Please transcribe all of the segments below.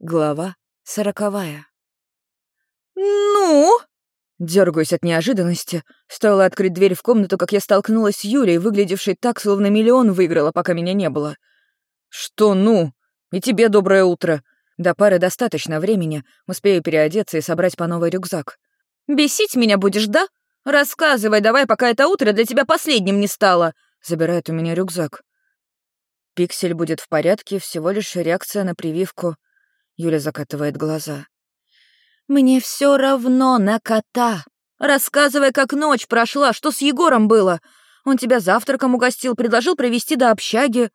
Глава сороковая. «Ну?» Дергаюсь от неожиданности. Стоило открыть дверь в комнату, как я столкнулась с Юлей, выглядевшей так, словно миллион выиграла, пока меня не было. «Что «ну»? И тебе доброе утро. До пары достаточно времени. Успею переодеться и собрать по новой рюкзак». «Бесить меня будешь, да? Рассказывай давай, пока это утро для тебя последним не стало!» Забирает у меня рюкзак. Пиксель будет в порядке, всего лишь реакция на прививку. Юля закатывает глаза. «Мне все равно на кота. Рассказывай, как ночь прошла, что с Егором было. Он тебя завтраком угостил, предложил провести до общаги».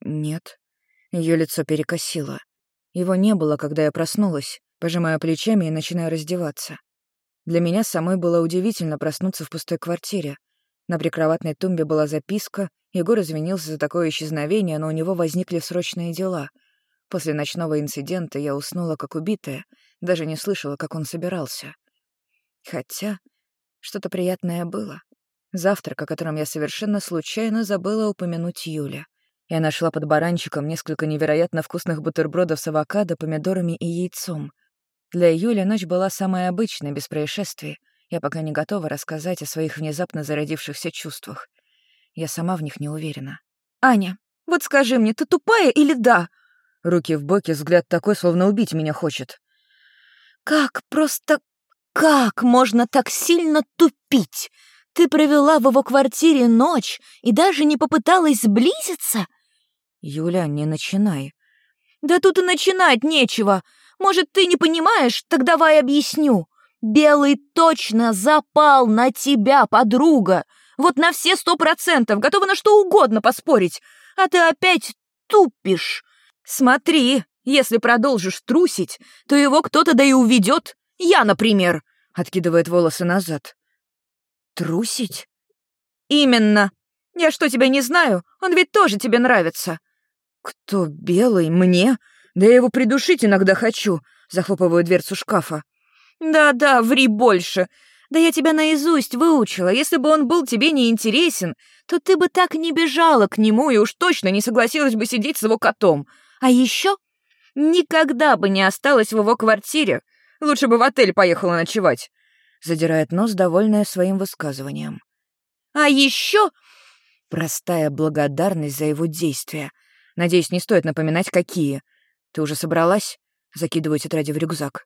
«Нет». Ее лицо перекосило. Его не было, когда я проснулась, пожимая плечами и начиная раздеваться. Для меня самой было удивительно проснуться в пустой квартире. На прикроватной тумбе была записка, Егор извинился за такое исчезновение, но у него возникли срочные дела — После ночного инцидента я уснула как убитая, даже не слышала, как он собирался. Хотя что-то приятное было. Завтрак, о котором я совершенно случайно забыла упомянуть Юля. Я нашла под баранчиком несколько невероятно вкусных бутербродов с авокадо, помидорами и яйцом. Для Юли ночь была самой обычной, без происшествий. Я пока не готова рассказать о своих внезапно зародившихся чувствах. Я сама в них не уверена. «Аня, вот скажи мне, ты тупая или да?» Руки в боки, взгляд такой, словно убить меня хочет. «Как просто... как можно так сильно тупить? Ты провела в его квартире ночь и даже не попыталась сблизиться?» «Юля, не начинай». «Да тут и начинать нечего. Может, ты не понимаешь? Так давай объясню. Белый точно запал на тебя, подруга. Вот на все сто процентов, готова на что угодно поспорить. А ты опять тупишь. «Смотри, если продолжишь трусить, то его кто-то да и уведет. Я, например», — откидывает волосы назад. «Трусить?» «Именно. Я что, тебя не знаю? Он ведь тоже тебе нравится». «Кто белый? Мне? Да я его придушить иногда хочу», — захлопываю дверцу шкафа. «Да-да, ври больше. Да я тебя наизусть выучила. Если бы он был тебе не интересен, то ты бы так не бежала к нему и уж точно не согласилась бы сидеть с его котом. А еще никогда бы не осталась в его квартире. Лучше бы в отель поехала ночевать. Задирает нос, довольная своим высказыванием. А еще простая благодарность за его действия. Надеюсь, не стоит напоминать, какие. Ты уже собралась? Закидываю тетради в рюкзак.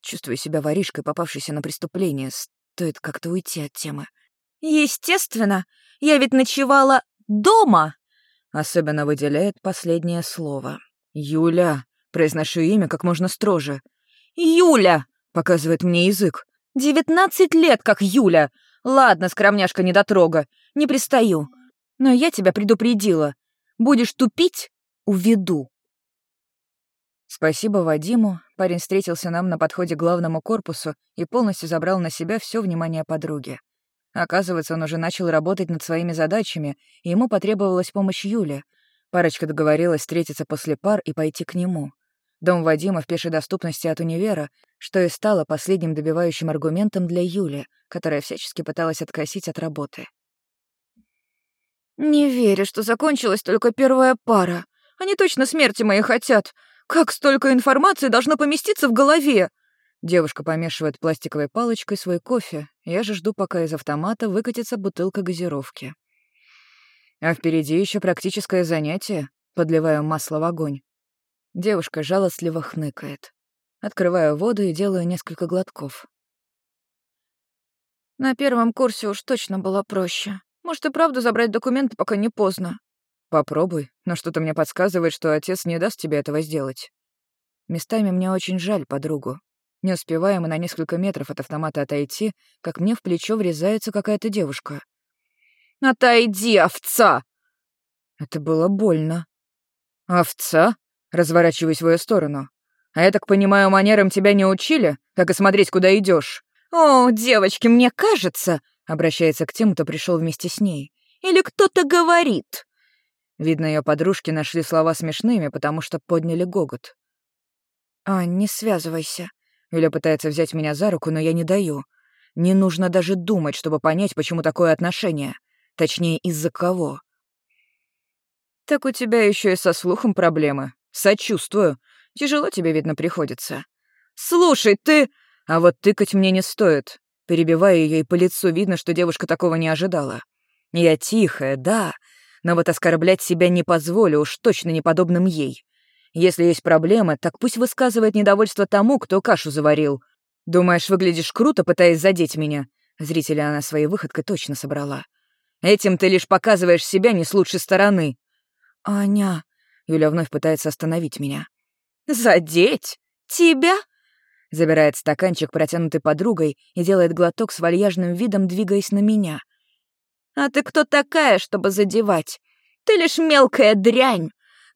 Чувствую себя воришкой, попавшейся на преступление. Стоит как-то уйти от темы. Естественно. Я ведь ночевала дома. Особенно выделяет последнее слово. «Юля!» — произношу имя как можно строже. «Юля!» — показывает мне язык. «Девятнадцать лет, как Юля! Ладно, скромняшка недотрога, не пристаю. Но я тебя предупредила. Будешь тупить — уведу». Спасибо Вадиму. Парень встретился нам на подходе к главному корпусу и полностью забрал на себя все внимание подруги. Оказывается, он уже начал работать над своими задачами, и ему потребовалась помощь Юли. Парочка договорилась встретиться после пар и пойти к нему. Дом Вадима в пешей доступности от универа, что и стало последним добивающим аргументом для Юли, которая всячески пыталась откосить от работы. «Не верю, что закончилась только первая пара. Они точно смерти моей хотят. Как столько информации должно поместиться в голове?» Девушка помешивает пластиковой палочкой свой кофе. Я же жду, пока из автомата выкатится бутылка газировки. А впереди еще практическое занятие. Подливаю масло в огонь. Девушка жалостливо хныкает. Открываю воду и делаю несколько глотков. На первом курсе уж точно было проще. Может, и правда забрать документы, пока не поздно. Попробуй, но что-то мне подсказывает, что отец не даст тебе этого сделать. Местами мне очень жаль подругу. Не успеваем мы на несколько метров от автомата отойти, как мне в плечо врезается какая-то девушка. «Отойди, овца!» Это было больно. «Овца?» — разворачиваюсь в ее сторону. «А я так понимаю, манерам тебя не учили, как и смотреть, куда идешь. «О, девочки, мне кажется...» — обращается к тем, кто пришел вместе с ней. «Или кто-то говорит...» Видно, ее подружки нашли слова смешными, потому что подняли гогот. «А, не связывайся», Юля пытается взять меня за руку, но я не даю. Не нужно даже думать, чтобы понять, почему такое отношение. Точнее, из-за кого. «Так у тебя еще и со слухом проблемы. Сочувствую. Тяжело тебе, видно, приходится. Слушай, ты... А вот тыкать мне не стоит. Перебиваю ее, и по лицу видно, что девушка такого не ожидала. Я тихая, да, но вот оскорблять себя не позволю, уж точно не подобным ей. Если есть проблемы, так пусть высказывает недовольство тому, кто кашу заварил. Думаешь, выглядишь круто, пытаясь задеть меня? Зрителя она своей выходкой точно собрала. Этим ты лишь показываешь себя не с лучшей стороны. Аня... Юля вновь пытается остановить меня. «Задеть? Тебя?» Забирает стаканчик, протянутый подругой, и делает глоток с вальяжным видом, двигаясь на меня. «А ты кто такая, чтобы задевать? Ты лишь мелкая дрянь.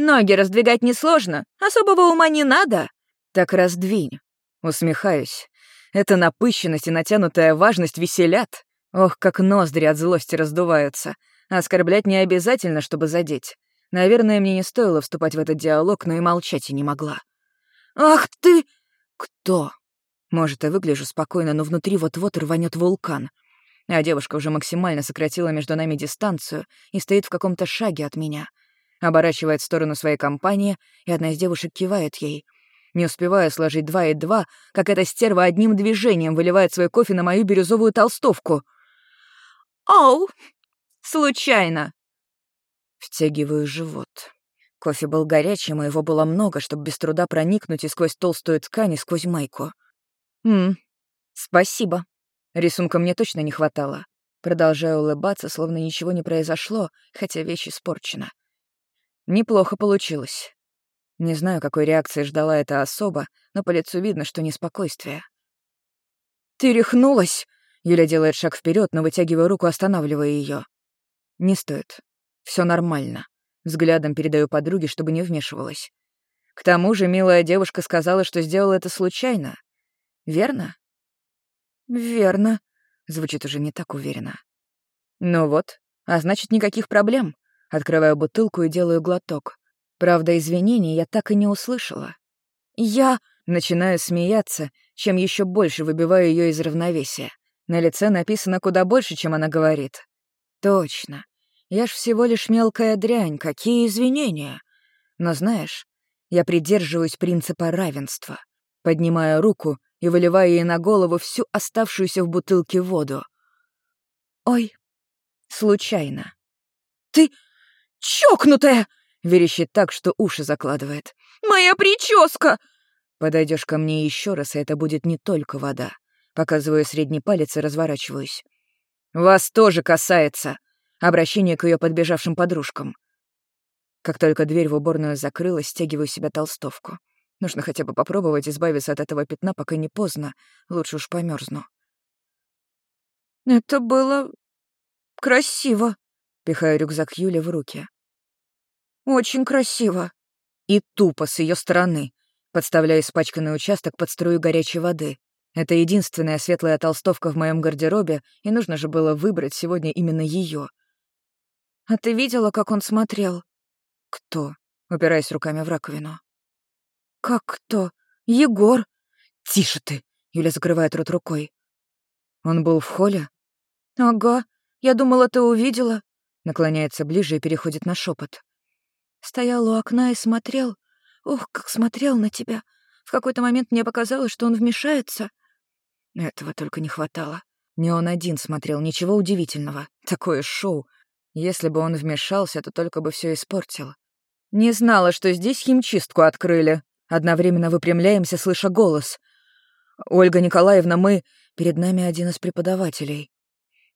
Ноги раздвигать несложно, особого ума не надо». «Так раздвинь». Усмехаюсь. Эта напыщенность и натянутая важность веселят. Ох, как ноздри от злости раздуваются. Оскорблять не обязательно, чтобы задеть. Наверное, мне не стоило вступать в этот диалог, но и молчать я не могла. «Ах ты!» «Кто?» Может, и выгляжу спокойно, но внутри вот-вот рванет вулкан. А девушка уже максимально сократила между нами дистанцию и стоит в каком-то шаге от меня. Оборачивает в сторону своей компании, и одна из девушек кивает ей. Не успеваю сложить два и два, как эта стерва одним движением выливает свой кофе на мою бирюзовую толстовку. «Оу! Случайно!» Втягиваю живот. Кофе был горячим, и его было много, чтобы без труда проникнуть и сквозь толстую ткань, и сквозь майку. «Ммм, спасибо. Рисунка мне точно не хватало. Продолжаю улыбаться, словно ничего не произошло, хотя вещь испорчена. Неплохо получилось. Не знаю, какой реакции ждала эта особа, но по лицу видно, что неспокойствие. «Ты рехнулась!» Юля делает шаг вперед, но вытягивая руку, останавливая ее. «Не стоит. Все нормально. Взглядом передаю подруге, чтобы не вмешивалась. К тому же милая девушка сказала, что сделала это случайно. Верно? Верно. Звучит уже не так уверенно. Ну вот, а значит, никаких проблем. Открываю бутылку и делаю глоток. Правда, извинений я так и не услышала. Я начинаю смеяться, чем еще больше выбиваю ее из равновесия. На лице написано куда больше, чем она говорит. Точно. Я ж всего лишь мелкая дрянь, какие извинения? Но знаешь, я придерживаюсь принципа равенства. Поднимаю руку и выливаю ей на голову всю оставшуюся в бутылке воду. Ой, случайно. Ты чокнутая! Верещит так, что уши закладывает. «Моя прическа!» Подойдешь ко мне еще раз, и это будет не только вода. Показываю средний палец и разворачиваюсь. «Вас тоже касается!» Обращение к ее подбежавшим подружкам. Как только дверь в уборную закрылась, стягиваю себя толстовку. Нужно хотя бы попробовать избавиться от этого пятна, пока не поздно. Лучше уж померзну. «Это было... красиво», — пихаю рюкзак Юли в руки. «Очень красиво». И тупо с ее стороны. Подставляю испачканный участок под струю горячей воды. Это единственная светлая толстовка в моем гардеробе, и нужно же было выбрать сегодня именно ее. «А ты видела, как он смотрел?» «Кто?» — упираясь руками в раковину. «Как кто? Егор!» «Тише ты!» — Юля закрывает рот рукой. «Он был в холле?» «Ага. Я думала, ты увидела». Наклоняется ближе и переходит на шепот. Стоял у окна и смотрел. Ох, как смотрел на тебя. В какой-то момент мне показалось, что он вмешается. Этого только не хватало. Не он один смотрел, ничего удивительного. Такое шоу. Если бы он вмешался, то только бы все испортил. Не знала, что здесь химчистку открыли. Одновременно выпрямляемся, слыша голос. «Ольга Николаевна, мы...» Перед нами один из преподавателей.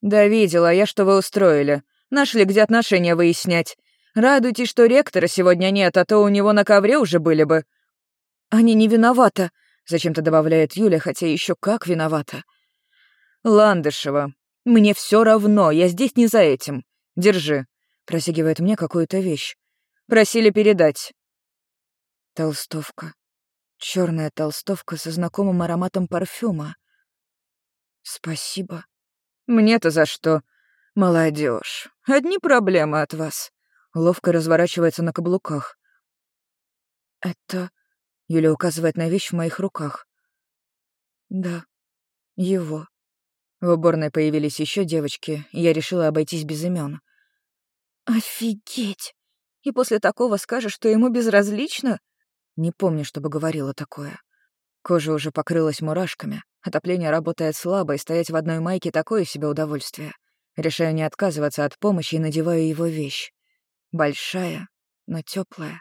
«Да видела я, что вы устроили. Нашли, где отношения выяснять. Радуйтесь, что ректора сегодня нет, а то у него на ковре уже были бы». «Они не виноваты», — зачем-то добавляет Юля, хотя еще как виновата. «Ландышева, мне все равно, я здесь не за этим. Держи. Просигивает мне какую-то вещь. Просили передать. Толстовка. Черная толстовка со знакомым ароматом парфюма. Спасибо. Мне-то за что? Молодежь. Одни проблемы от вас. Ловко разворачивается на каблуках. Это... Юля указывает на вещь в моих руках. Да, его. В уборной появились еще девочки, и я решила обойтись без имен. «Офигеть! И после такого скажешь, что ему безразлично?» Не помню, чтобы говорила такое. Кожа уже покрылась мурашками, отопление работает слабо, и стоять в одной майке — такое себе удовольствие. Решаю не отказываться от помощи и надеваю его вещь. Большая, но теплая.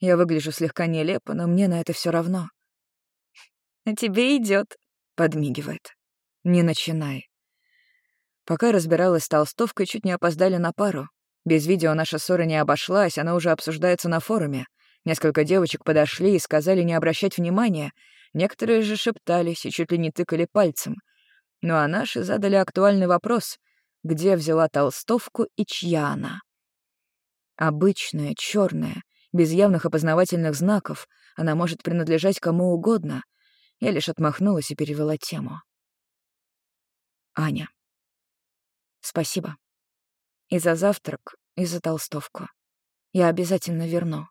Я выгляжу слегка нелепо, но мне на это все равно. «А тебе идет, подмигивает. «Не начинай». Пока разбиралась с толстовкой, чуть не опоздали на пару. Без видео наша ссора не обошлась, она уже обсуждается на форуме. Несколько девочек подошли и сказали не обращать внимания. Некоторые же шептались и чуть ли не тыкали пальцем. Ну а наши задали актуальный вопрос — где взяла толстовку и чья она? Обычная, черная, без явных опознавательных знаков, она может принадлежать кому угодно. Я лишь отмахнулась и перевела тему. Аня. Спасибо. И за завтрак, и за толстовку. Я обязательно верну.